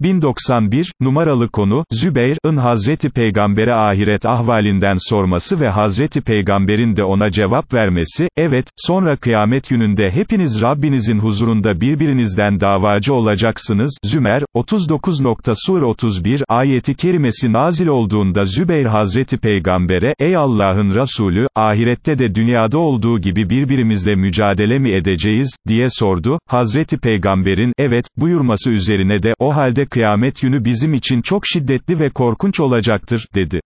1091, numaralı konu, Zübeyr'ın Hazreti Peygamber'e ahiret ahvalinden sorması ve Hazreti Peygamber'in de ona cevap vermesi, evet, sonra kıyamet gününde hepiniz Rabbinizin huzurunda birbirinizden davacı olacaksınız, Zümer, 39. Sur 31, ayeti kerimesi nazil olduğunda Zübeyr Hazreti Peygamber'e, ey Allah'ın Resulü, ahirette de dünyada olduğu gibi birbirimizle mücadele mi edeceğiz, diye sordu, Hazreti Peygamber'in, evet, buyurması üzerine de, o halde kıyamet günü bizim için çok şiddetli ve korkunç olacaktır, dedi.